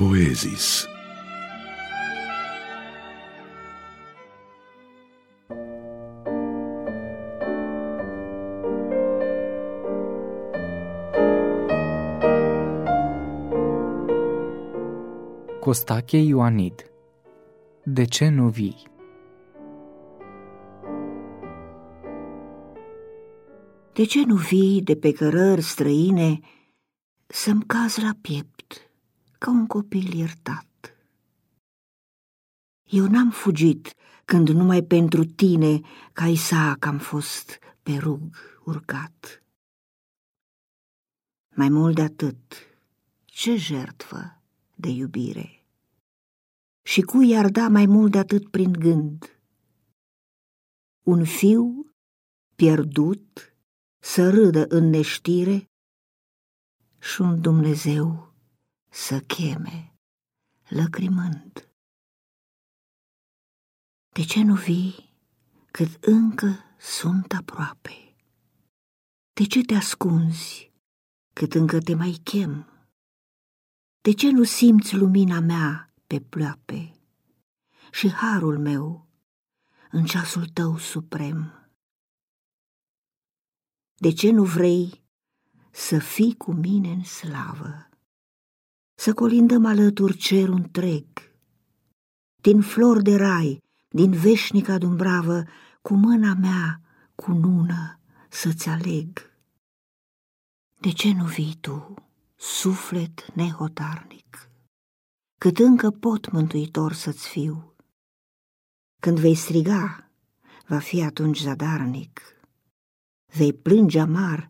Poezis. Costache Ioanid De ce nu vii? De ce nu vii de pe cărări străine să-mi caz la piept ca un copil iertat? Eu n-am fugit când numai pentru tine ca Isaac am fost pe rug urcat. Mai mult de atât, ce jertfă de iubire! Și cui i-ar da mai mult de atât prin gând? Un fiu pierdut să râdă în neștire și un Dumnezeu să cheme, lăcrimând. De ce nu vii cât încă sunt aproape? De ce te ascunzi cât încă te mai chem? De ce nu simți lumina mea pe ploape și harul meu în ceasul tău suprem? De ce nu vrei să fii cu mine în slavă? Să colindăm alături cerul întreg, din flori de rai, din veșnica dumbravă, cu mâna mea, cu nună, să-ți aleg. De ce nu vii tu, suflet nehotarnic, cât încă pot mântuitor să-ți fiu? Când vei striga, va fi atunci zadarnic vei plânge amar,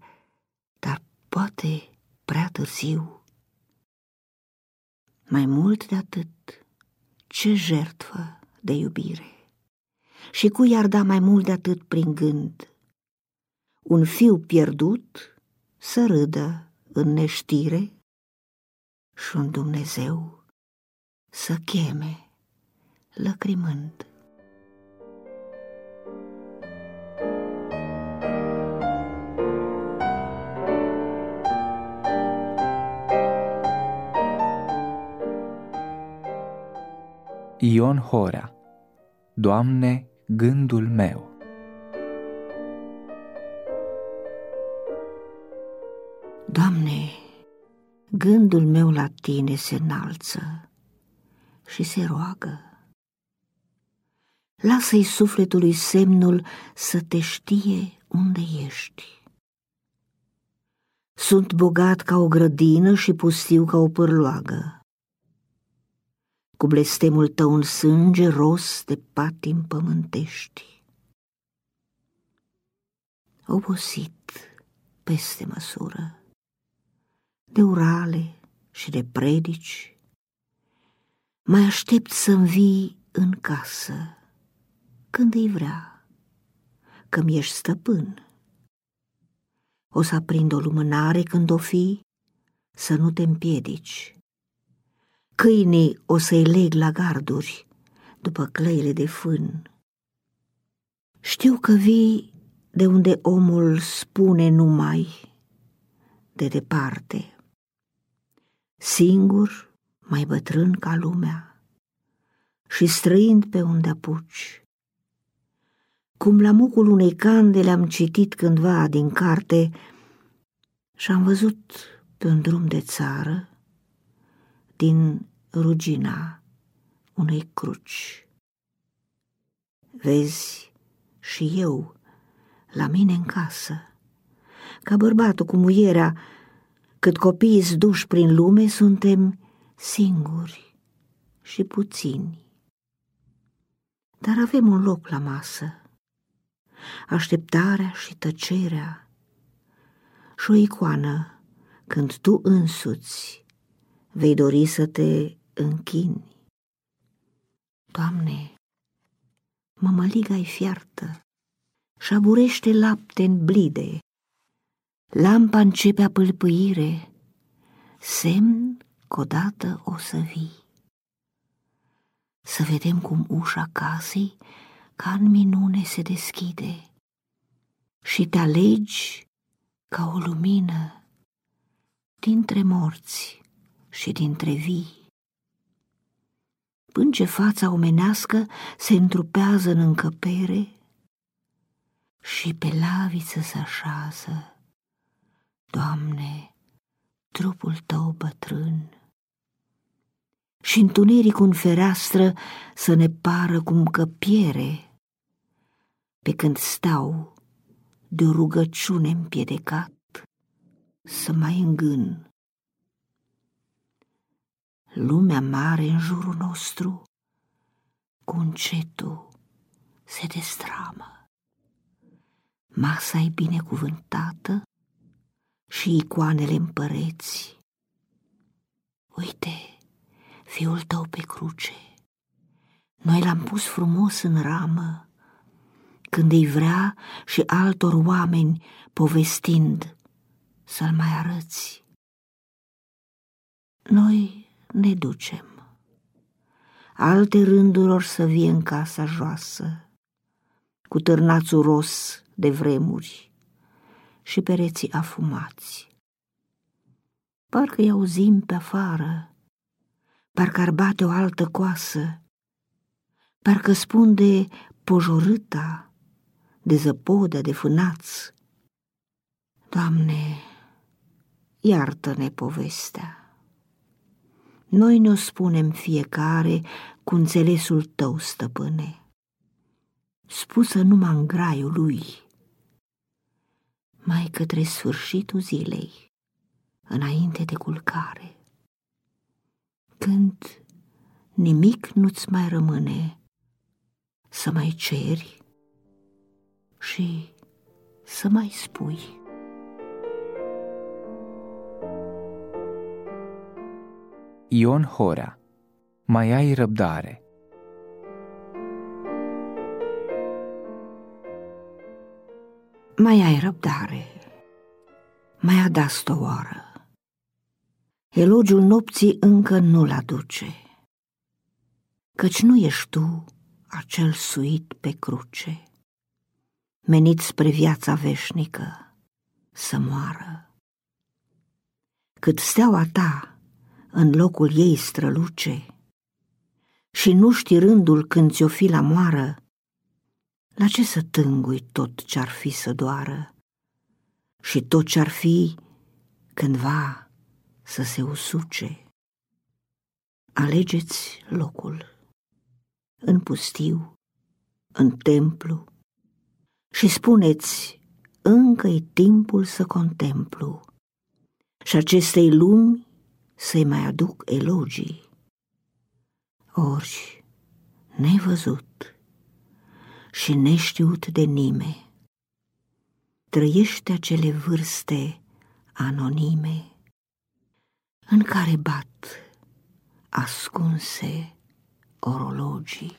dar poate prea târziu. Mai mult de atât, ce jertfă de iubire! Și cu i-ar da mai mult de atât prin gând? Un fiu pierdut să râdă în neștire și un Dumnezeu să cheme lăcrimând. Ion Horea Doamne, gândul meu Doamne, gândul meu la Tine se înalță și se roagă. Lasă-i sufletului semnul să te știe unde ești. Sunt bogat ca o grădină și pustiu ca o pârloagă cu blestemul tău în sânge ros de patim pământești. Obosit peste măsură, de urale și de predici, mai aștept să-mi vii în casă când îi vrea, că mi ești stăpân. O să aprind o lumânare când o fi, să nu te împiedici Câinii o să-i leg la garduri, după clăile de fân. Știu că vii de unde omul spune numai, de departe. Singur, mai bătrân ca lumea, și străind pe unde apuci. Cum la mucul unei candele am citit cândva din carte și am văzut pe un drum de țară, din rugina unei cruci. Vezi și eu la mine în casă, ca bărbatul cu muierea, cât copiii duși prin lume, suntem singuri și puțini. Dar avem un loc la masă, așteptarea și tăcerea și o icoană când tu însuți vei dori să te închini. Doamne, mămăliga-i fiartă și aburește lapte în blide, lampa începe a pâlpâire, semn că odată o să vii. Să vedem cum ușa casei ca în minune se deschide și te alegi ca o lumină dintre morți și dintre vii. până ce fața omenească se întrupează în încăpere și pe laviță se așează, Doamne, trupul Tău bătrân. Și întunericul în fereastră să ne pară cum că piere, pe când stau de o rugăciune împiedecat să mai îngân lumea mare în jurul nostru, cu încetul se destramă. Masa e binecuvântată și icoanele împăreți. Uite, fiul tău pe cruce, noi l-am pus frumos în ramă, când îi vrea și altor oameni povestind să-l mai arăți. Noi ne ducem. Alte rânduri or să vie în casa joasă, cu târnațul ros de vremuri și pereții afumați. Parcă-i auzim pe afară, parcă ar bate o altă coasă, parcă spun de pojorâta, de zăpodă, de fânaț. Doamne, iartă-ne povestea noi ne-o spunem fiecare cu înțelesul tău, stăpâne, spusă numai în graiul lui, mai către sfârșitul zilei, înainte de culcare, când nimic nu-ți mai rămâne să mai ceri și să mai spui. Ion Horea Mai ai răbdare Mai ai răbdare, mai adas o oară. Elogiul nopții încă nu-l aduce, Căci nu ești tu acel suit pe cruce, Menit spre viața veșnică să moară. Cât steaua ta în locul ei străluce. Și nu știi rândul când ți-o fi la moară, la ce să tângui tot ce-ar fi să doară? Și tot ce-ar fi cândva să se usuce? Alegeți locul, în pustiu, în templu, și spuneți, încă-i timpul să contemplu. Și acestei lumi să-i mai aduc elogii. Orși, nevăzut și neștiut de nimeni, trăiește acele vârste anonime în care bat ascunse orologii.